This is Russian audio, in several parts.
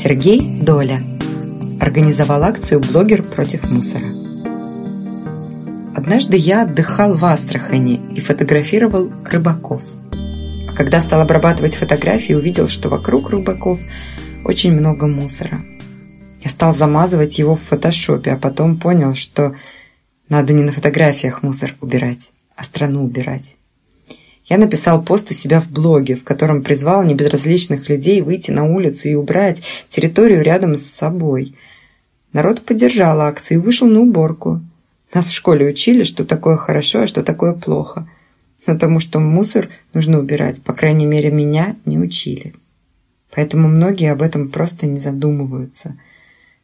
Сергей Доля организовал акцию «Блогер против мусора». Однажды я отдыхал в Астрахани и фотографировал рыбаков. А когда стал обрабатывать фотографии, увидел, что вокруг рыбаков очень много мусора. Я стал замазывать его в фотошопе, а потом понял, что надо не на фотографиях мусор убирать, а страну убирать. Я написал пост у себя в блоге, в котором призвал небезразличных людей выйти на улицу и убрать территорию рядом с собой. Народ поддержал акцию и вышел на уборку. Нас в школе учили, что такое хорошо, а что такое плохо. Потому что мусор нужно убирать, по крайней мере, меня не учили. Поэтому многие об этом просто не задумываются.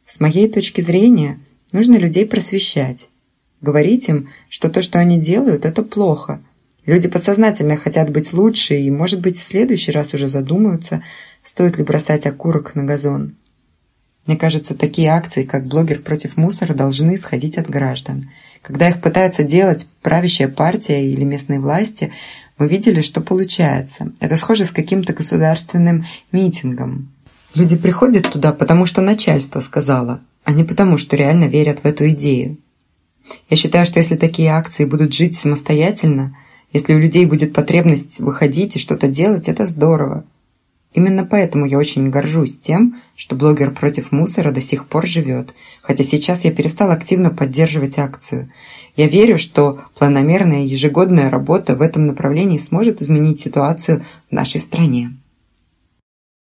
С моей точки зрения, нужно людей просвещать. Говорить им, что то, что они делают, это плохо – Люди подсознательно хотят быть лучше и, может быть, в следующий раз уже задумаются, стоит ли бросать окурок на газон. Мне кажется, такие акции, как «Блогер против мусора», должны исходить от граждан. Когда их пытается делать правящая партия или местные власти, мы видели, что получается. Это схоже с каким-то государственным митингом. Люди приходят туда, потому что начальство сказало, а не потому, что реально верят в эту идею. Я считаю, что если такие акции будут жить самостоятельно – если у людей будет потребность выходить и что-то делать, это здорово. Именно поэтому я очень горжусь тем, что блогер против мусора до сих пор живет, хотя сейчас я перестал активно поддерживать акцию. Я верю, что планомерная ежегодная работа в этом направлении сможет изменить ситуацию в нашей стране.